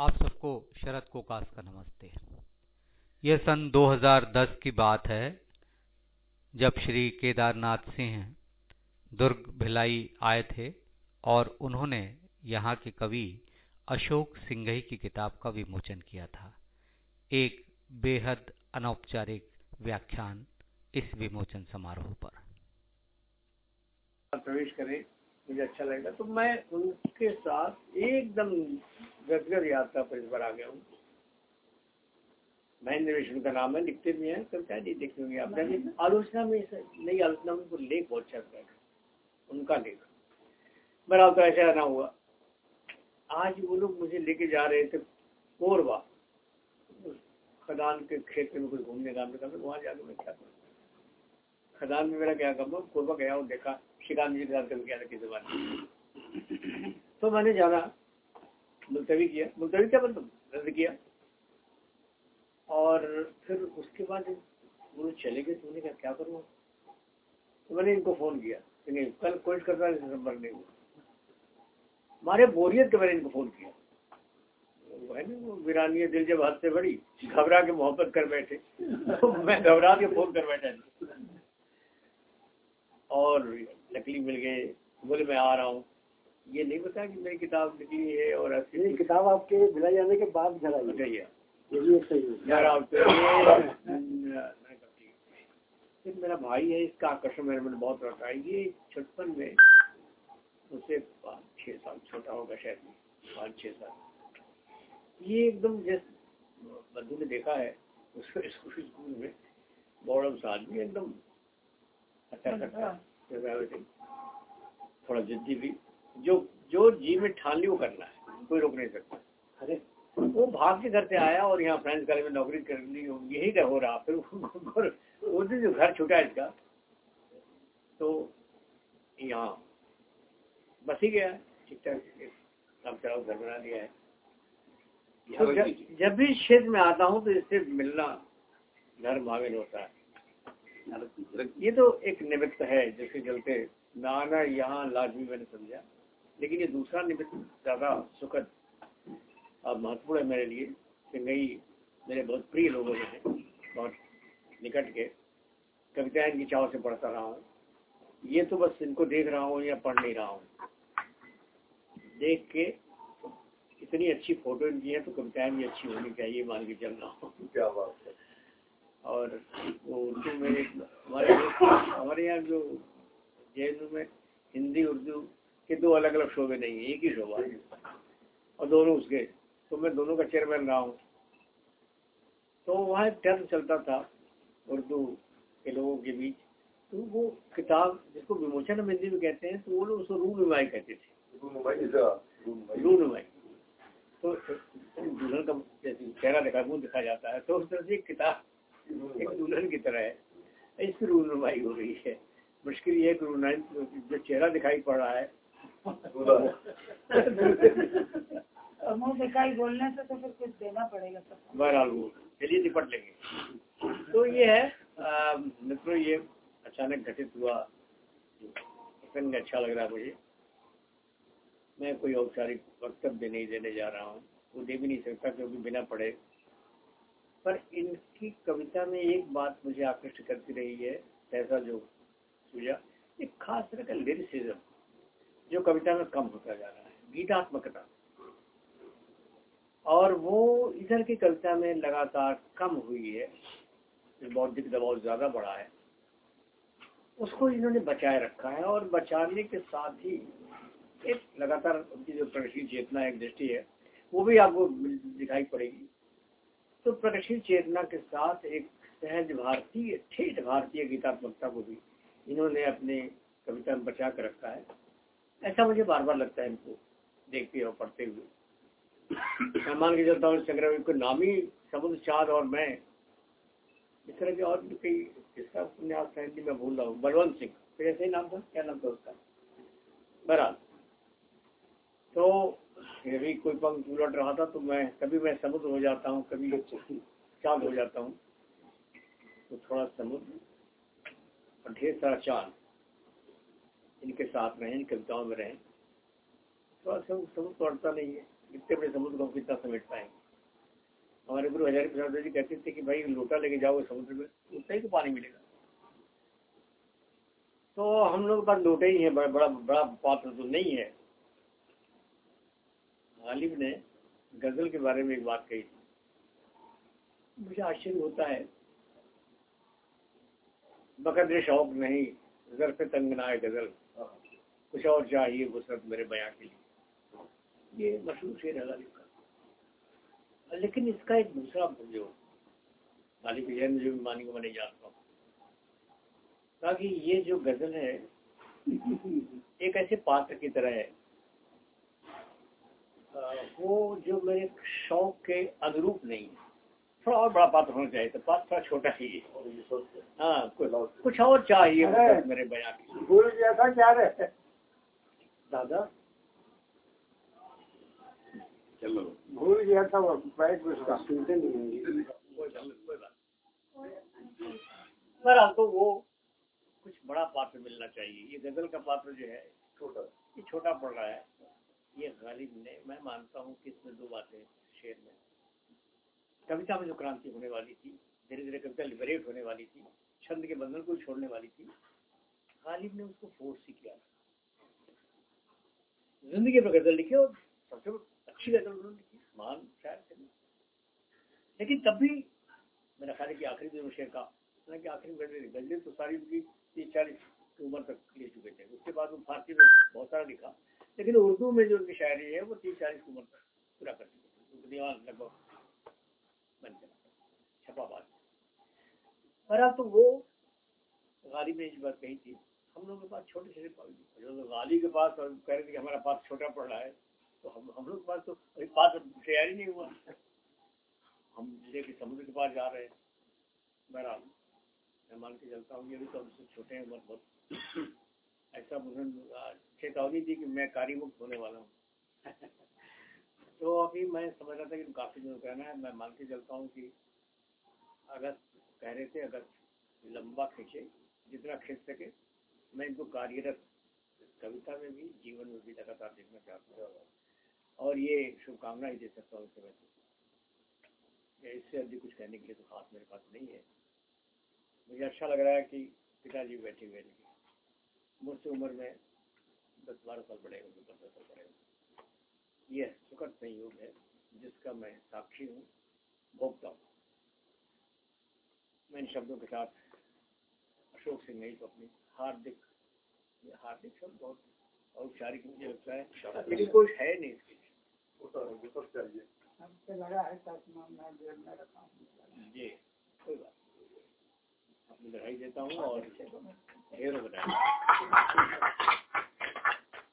आप सबको शरद कोकास का नमस्ते। यह सन 2010 की बात है, जब श्री केदारनाथ सिंह दुर्ग भिलाई आए थे और उन्होंने यहाँ के कवि अशोक सिंघई की किताब का विमोचन किया था। एक बेहद अनौपचारिक व्याख्यान इस विमोचन समारोह पर। प्रवेश करें, मुझे अच्छा लगेगा। तो मैं उनके साथ एकदम गदगद यात्रा पर इस बार आ गया हूँ। महेंद्र विष्णु का नाम है लिखते भी हैं कविताएँ नहीं लिखते होंगे आप। आलोचना में नई आलोचना में उनको लेख बहुत अच्छा लगता उनका लेख। मेरा तो ऐसा ना हुआ आज वो लोग मुझे लेके जा रहे थे कोरबा खदान के क्षेत्र में कुछ घूमने का। मैं वहाँ जाकर मैं क्या करूँ? खदान में मेरा क्या काम कोरबा गया और देखा शिकान जी के साथ कभी क्या था किसी बात तो मैंने जाना मुलतवी किया। मुलतवी क्या मतलब रद्द किया। और फिर उसके बाद वो चले गए तो उन्होंने क्या क्या करूँ? तो मैंने इनको फ़ोन किया। नहीं कल कोशिश करता नंबर नहीं हुआ हमारे बोरियत के मैंने इनको फ़ोन किया। वो है ना वीरानी दिल जब हद से बड़ी, घबरा के मोहब्बत कर बैठे। तो मैं घबरा के फ़ोन कर बैठा और नकली मिल गए, बोले, मैं आ रहा हूँ। ये नहीं पता कि मेरी किताब निकली है और ये किताब आपके मिला जाने के बाद घर आई गई है। ये भी एक सही फिर मेरा भाई है इसका आकर्षण मेरे मन बहुत रखा है ये छप्पन में उससे पाँच छः साल छोटा होगा शायद पाँच छः साल। ये एकदम जैसे बंधु ने देखा है उसको स्कूल में बॉर्डम सा आदमी एकदम अच्छा करता है। थोड़ा जिद्दी भी। जो जो जी में ठान ली वो करना है कोई रोक नहीं सकता। अरे। वो भाग के घर से आया और यहाँ फ्रेंच कॉलेज में नौकरी कर ली यही हो रहा फिर उस दिन जो घर छूटा इसका। तो यहाँ बस ही गया ठीक ठाक काम चलाओ घर बना लिया है। तो जब, जब भी क्षेत्र में आता हूँ तो इससे मिलना घर माविन होता है। ये तो एक निमित्त है जिसके चलते नाना यहाँ लाजमी मैंने समझा। लेकिन ये दूसरा निमित्त ज़्यादा सुखद और महत्वपूर्ण है मेरे लिए कि नई मेरे बहुत प्रिय लोगों में हैं बहुत निकट के कविताएँ इनकी चाव से पढ़ता रहा हूँ। ये तो बस इनको देख रहा हूँ या पढ़ नहीं रहा हूँ। देख के इतनी अच्छी फ़ोटो इनकी है तो कविताएँ भी अच्छी होनी चाहिए मान के चल रहा हूँ क्या बात है। और वो उर्दू में हमारे हमारे यहाँ जो जे में हिंदी उर्दू के दो अलग अलग शोबे नहीं है एक ही। शोभा और दोनों उसके तो मैं दोनों का चेयरमैन रहा हूँ। तो वहाँ एक टर्म चलता था उर्दू के लोगों के बीच। तो वो किताब जिसको विमोचन हिंदी में कहते हैं तो वो लोग उसको रू नुमाई कहते थे। रू नुमाई तो दुल्हन का जैसे चेहरा दिखा मुँह दिखा जाता है तो उस तरह से एक किताब एक दुल्हन की तरह है। इसकी रू नुमाई हो रही है। मुश्किल ये है कि जो चेहरा दिखाई पड़ रहा है मुँह दिखाई बोलने से तो फिर कुछ देना पड़ेगा सब। बहरहाल वो चलिए निपट लेंगे। तो ये है मित्रों ये अचानक घटित हुआ। प्रसंग अच्छा लग रहा है मुझे। मैं कोई औपचारिक वक्तव्य नहीं देने जा रहा हूँ। वो दे भी नहीं सकता क्योंकि बिना पढ़े। पर इनकी कविता में एक बात मुझे आकृष्ट करती रही है ऐसा जो सूझा एक खास तरह का लिरिसिज्म जो कविता में कम होता जा रहा है, गीतात्मकता। और वो इधर की कविता में लगातार कम हुई है बौद्धिक दबाव ज़्यादा बढ़ा है, उसको इन्होंने बचाए रखा है और बचाने के साथ ही एक लगातार उनकी जो प्रगतिशील चेतना एक दृष्टि है, वो भी आपको दिखाई पड़ेगी। तो प्रगतिशील चेतना के साथ एक सहज भारतीय, ठेठ भारतीय गीतात्मकता को भी इन्होंने अपने कविता में बचा कर रखा है। ऐसा मुझे बार बार लगता है इनको, देखते और पढ़ते हुए। मान के चलता हूँ संग्रह को नाम, समुद्र चाँद और मैं, इस तरह के और भी कई इसका उपन्यास था हिंदी में भूल रहा हूँ। बलवंत सिंह, फिर ऐसे ही नाम था? क्या नाम था उसका? बहरहाल तो ये भी कोई पंख उलट रहा था तो मैं, कभी मैं समुद्र हो जाता हूँ, कभी चाँद हो जाता हूँ तो थोड़ा समुद्र, और ढेर सारा चाँद। इनके साथ रहें इन कविताओं में रहें थोड़ा समुद्र पड़ता नहीं है। इतने बड़े समुद्र को कितना समेट पाएँगे? हमारे गुरु हजारी प्रसाद जी कहते थे कि भाई, लोटा लेके जाओगे समुद्र में, उतना ही तो पानी मिलेगा। तो हम लोग पास लोटे ही है, बड़ा बड़ा बड़ा पात्र तो नहीं है। गालिब ने गज़ल के बारे में एक बात कही थी। मुझे आश्चर्य होता है, बकद्र शौक नहीं जरफ तंगना गज़ल कुछ और चाहिए वसरत मेरे बयां के लिए। ये मशहूर शेर है लेकिन इसका एक दूसरा जो गालिब के जैन जो मानी को मैं नहीं जानता हूँ। ताकि ये जो गज़ल है, एक ऐसे पात्र की तरह है। वो जो मेरे शौक के अनुरूप नहीं है। थोड़ा और बड़ा पात्र होना चाहिए तो पात्र थोड़ा छोटा ही है। हाँ कुछ और चाहिए। मेरे बयान गया था क्या रहे दादा? चलो। भूल गया था वो बैग उसका। सुनते नहीं पर आपको वो कुछ बड़ा पात्र मिलना चाहिए। ये गज़ल का पात्र जो है छोटा। ये छोटा पड़ रहा है। ये गालिब ने मैं मानता हूँ कि इसमें दो बातें शेर में कविता में जो क्रांति होने वाली थी धीरे धीरे कविता लिबरेट होने वाली थी, छंद के बंधन को छोड़ने वाली थी गालिब ने उसको फोर्स ही किया ज़िंदगी पर गज़ल लिखी और सबसे अच्छी गज़ल उन्होंने लिखी महान शायर थे लेकिन तब भी मेरा ख्याल है कि आखिरी दिन शेर का कि आखिरी गज़ल, गजलें तो सारी उनकी तीस चालीस की उम्र तक ले चुके थे। उसके बाद वो फारसी में बहुत सारा लिखा, लेकिन उर्दू में जो उनकी शायरी है, वो तीस चालीस की उम्र तक पूरा कर चुके थे। दीवान लगभग बन चला छपा बात। पर तो वो गाली में इस बात कही थी। हम लोग के पास छोटे छोटे तो गाली के पास और कह रहे थे हमारा पास छोटा पड़ रहा है तो हम हम लोग के पास तो अभी पास तैयारी नहीं हुआ। हम ज़िले के समुद्र के पास जा रहे हैं। बहरहाल मैं मान के चलता हूँ, ये भी तो हमसे छोटे हैं उम्र बहुत। ऐसा मुझे चेतावनी दी कि मैं कार्य मुक्त होने वाला हूँ। तो अभी मैं समझ रहा था कि काफ़ी दिनों कहना है मैं मान के चलता हूँ कि अगस्त कह रहे थे अगस्त लंबा खींचे, जितना खींच सके, मैं इनको कार्यरत कविता में भी, जीवन में भी लगातार देखना चाहता हूँ। और ये शुभकामना ही दे सकता हूँ इस समय इससे अधिक कुछ कहने के लिए तो खास मेरे पास नहीं है। मुझे अच्छा लग रहा है कि पिताजी बैठे हुए मुझसे उम्र में दस बारह साल बड़े होंगे, पंद्रह साल बड़े होंगे। यह सुखद संयोग है जिसका मैं साक्षी हूँ भोगता हूँ। मैं इन शब्दों के साथ अशोक सिंह नहीं तो अपनी हार्दिक हार्दिक शब्द बहुत औपचारिक मुझे लगता है लेकिन कोई है नहीं इसके हूँ जी कोई बात अपनी बढ़ाई देता हूँ और ढेरों बनाए